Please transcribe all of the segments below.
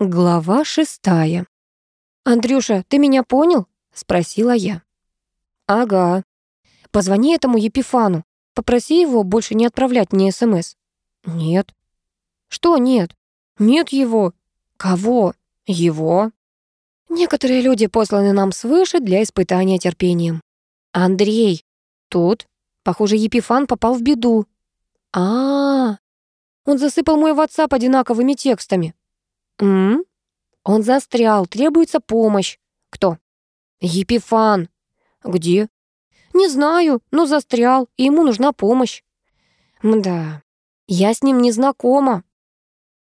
Глава шестая. «Андрюша, ты меня понял?» — спросила я. «Ага. Позвони этому Епифану. Попроси его больше не отправлять мне СМС». «Нет». «Что нет?» «Нет его». «Кого?» «Его». Некоторые люди посланы нам свыше для испытания терпением. Андрей. Тут. Похоже, Епифан попал в беду. А, -а, -а. Он засыпал мой WhatsApp одинаковыми текстами. М? Он застрял, требуется помощь. Кто? Епифан. Где? Не знаю, но застрял, и ему нужна помощь. Мда, я с ним не знакома.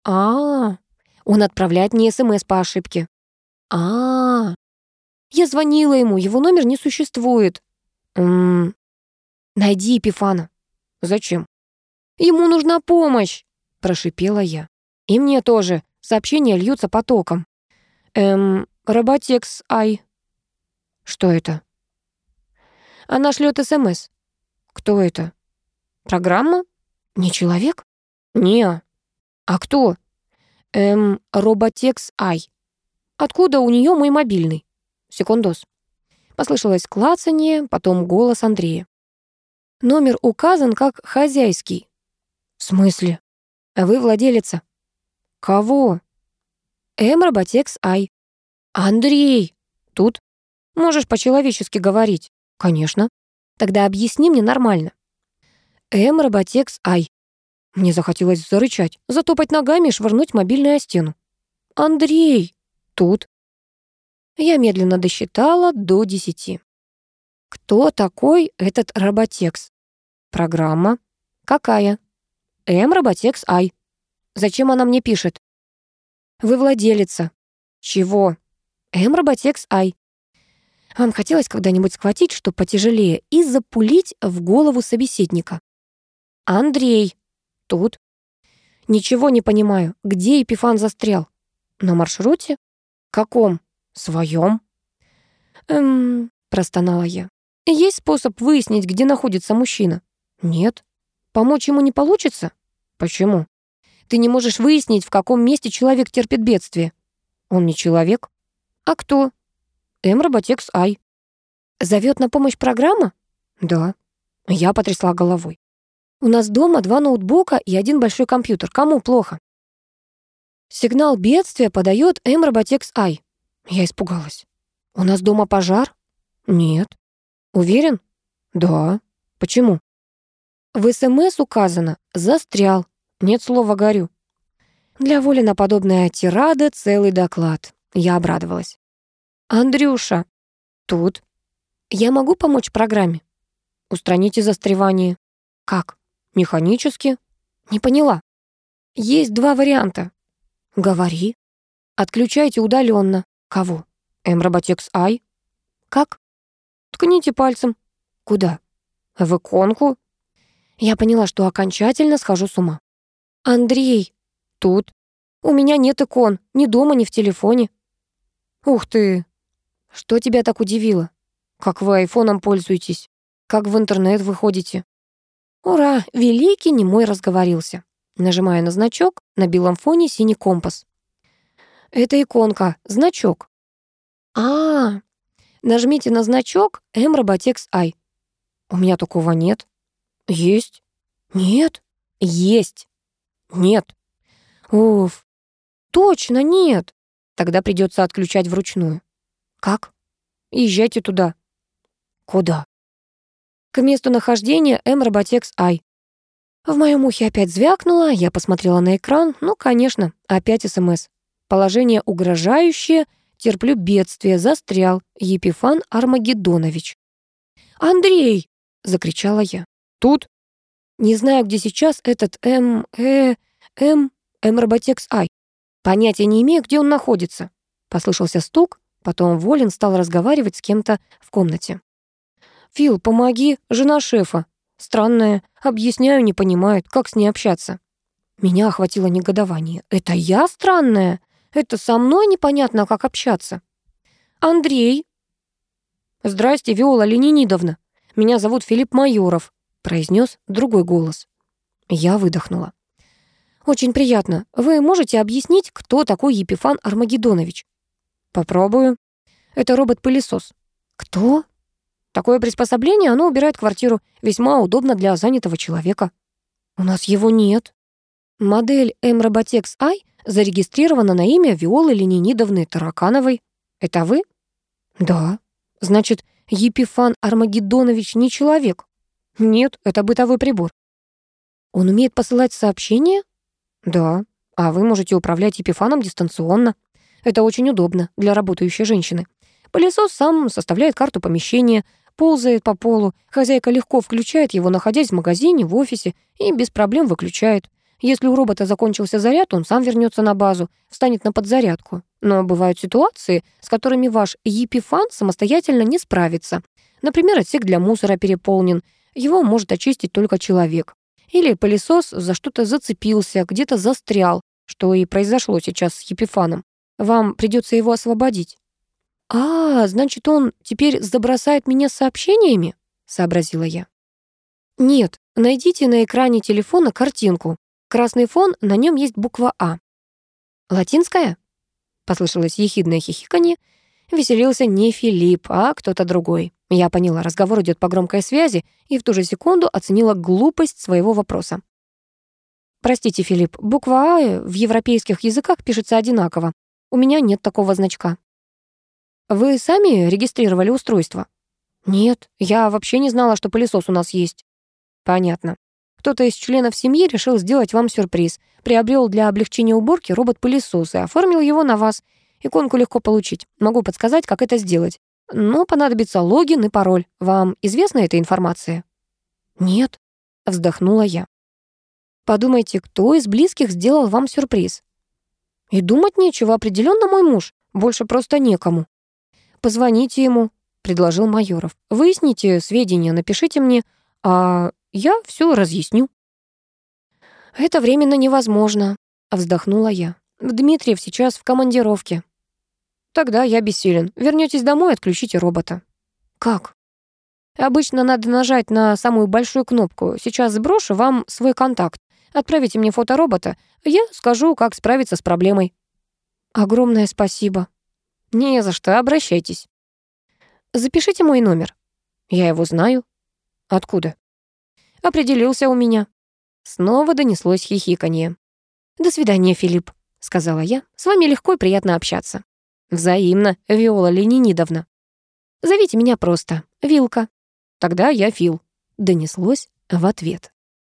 А, -а, -а. он отправляет мне СМС по ошибке. А, -а, а Я звонила ему, его номер не существует. М найди Епифана. Зачем? Ему нужна помощь, прошипела я. И мне тоже. Сообщения льются потоком. Эм, Роботекс Ай. Что это? Она шлет СМС. Кто это? Программа? Не человек? Не. А кто? Эм, Роботекс Ай. Откуда у нее мой мобильный? Секундос. Послышалось клацанье, потом голос Андрея. Номер указан как хозяйский. В смысле? Вы владелица. Кого? М Роботекс Ай. Андрей. Тут. Можешь по-человечески говорить. Конечно. Тогда объясни мне нормально. М Роботекс Ай. Мне захотелось зарычать, затопать ногами и швырнуть мобильный о стену. Андрей. Тут. Я медленно досчитала до десяти. Кто такой этот роботекс? Программа. Какая? М роботекс Ай. Зачем она мне пишет? Вы владелица. Чего? М роботекс Ай. Вам хотелось когда-нибудь схватить что потяжелее и запулить в голову собеседника? Андрей. Тут. Ничего не понимаю. Где Епифан застрял? На маршруте? Каком? Своем? Эм, простонала я. Есть способ выяснить, где находится мужчина? Нет. Помочь ему не получится? Почему? Ты не можешь выяснить, в каком месте человек терпит бедствие. Он не человек. А кто? М. Роботекс Ай. Зовет на помощь программа? Да. Я потрясла головой. У нас дома два ноутбука и один большой компьютер. Кому плохо? Сигнал бедствия подает М. Роботекс Ай. Я испугалась. «У нас дома пожар?» «Нет». «Уверен?» «Да». «Почему?» «В СМС указано «застрял». Нет слова «горю». Для воли на подобная тирада целый доклад. Я обрадовалась. «Андрюша». «Тут». «Я могу помочь программе?» «Устраните застревание». «Как? Механически?» «Не поняла». «Есть два варианта». «Говори». «Отключайте удаленно. Кого? М-Роботекс Ай? Как? Ткните пальцем. Куда? В иконку. Я поняла, что окончательно схожу с ума. Андрей, тут. У меня нет икон, ни дома, ни в телефоне. Ух ты. Что тебя так удивило? Как вы айфоном пользуетесь? Как в интернет выходите? Ура, великий немой разговорился. Нажимая на значок, на белом фоне синий компас. Это иконка, значок. А, -а, -а. нажмите на значок Ай. У меня такого нет. Есть. Нет. Есть. Нет. Уф. Точно нет. Тогда придется отключать вручную. Как? Езжайте туда. Куда? К месту нахождения М Роботекс Ай. В моем ухе опять звякнуло, я посмотрела на экран. Ну, конечно, опять СМС. Положение угрожающее, терплю бедствие, застрял Епифан Армагеддонович. «Андрей!» — закричала я. «Тут?» «Не знаю, где сейчас этот М... Э... М... М... Роботекс Ай. Понятия не имею, где он находится». Послышался стук, потом Волин стал разговаривать с кем-то в комнате. «Фил, помоги, жена шефа. Странная, объясняю, не понимает, как с ней общаться». Меня охватило негодование. «Это я странная? Это со мной непонятно, как общаться. Андрей. Здрасте, Виола Ленинидовна. Меня зовут Филипп Майоров, произнес другой голос. Я выдохнула. Очень приятно. Вы можете объяснить, кто такой Епифан Армагеддонович? Попробую. Это робот-пылесос. Кто? Такое приспособление, оно убирает квартиру. Весьма удобно для занятого человека. У нас его нет. Модель M-Robotex i зарегистрирована на имя Виолы Ленинидовны Таракановой. Это вы? Да. Значит, Епифан Армагеддонович не человек? Нет, это бытовой прибор. Он умеет посылать сообщения? Да. А вы можете управлять Епифаном дистанционно. Это очень удобно для работающей женщины. Пылесос сам составляет карту помещения, ползает по полу. Хозяйка легко включает его, находясь в магазине, в офисе, и без проблем выключает. Если у робота закончился заряд, он сам вернется на базу, встанет на подзарядку. Но бывают ситуации, с которыми ваш Епифан самостоятельно не справится. Например, отсек для мусора переполнен. Его может очистить только человек. Или пылесос за что-то зацепился, где-то застрял, что и произошло сейчас с Епифаном. Вам придется его освободить. «А, значит, он теперь забросает меня сообщениями?» — сообразила я. «Нет, найдите на экране телефона картинку. Красный фон, на нем есть буква «А». «Латинская?» — послышалось ехидное хихиканье. Веселился не Филипп, а кто-то другой. Я поняла, разговор идет по громкой связи, и в ту же секунду оценила глупость своего вопроса. «Простите, Филипп, буква «А» в европейских языках пишется одинаково. У меня нет такого значка». Вы сами регистрировали устройство? Нет, я вообще не знала, что пылесос у нас есть. Понятно. Кто-то из членов семьи решил сделать вам сюрприз. Приобрел для облегчения уборки робот-пылесос и оформил его на вас. Иконку легко получить. Могу подсказать, как это сделать. Но понадобится логин и пароль. Вам известна эта информация? Нет, вздохнула я. Подумайте, кто из близких сделал вам сюрприз? И думать нечего, определенно мой муж. Больше просто некому. «Позвоните ему», — предложил Майоров. «Выясните сведения, напишите мне, а я все разъясню». «Это временно невозможно», — вздохнула я. «Дмитриев сейчас в командировке». «Тогда я бессилен. Вернётесь домой, отключите робота». «Как?» «Обычно надо нажать на самую большую кнопку. Сейчас сброшу вам свой контакт. Отправите мне фото робота. Я скажу, как справиться с проблемой». «Огромное спасибо», «Не за что, обращайтесь». «Запишите мой номер». «Я его знаю». «Откуда?» «Определился у меня». Снова донеслось хихиканье. «До свидания, Филипп», — сказала я. «С вами легко и приятно общаться». «Взаимно, Виола Ленинидовна». «Зовите меня просто Вилка». «Тогда я Фил», — донеслось в ответ.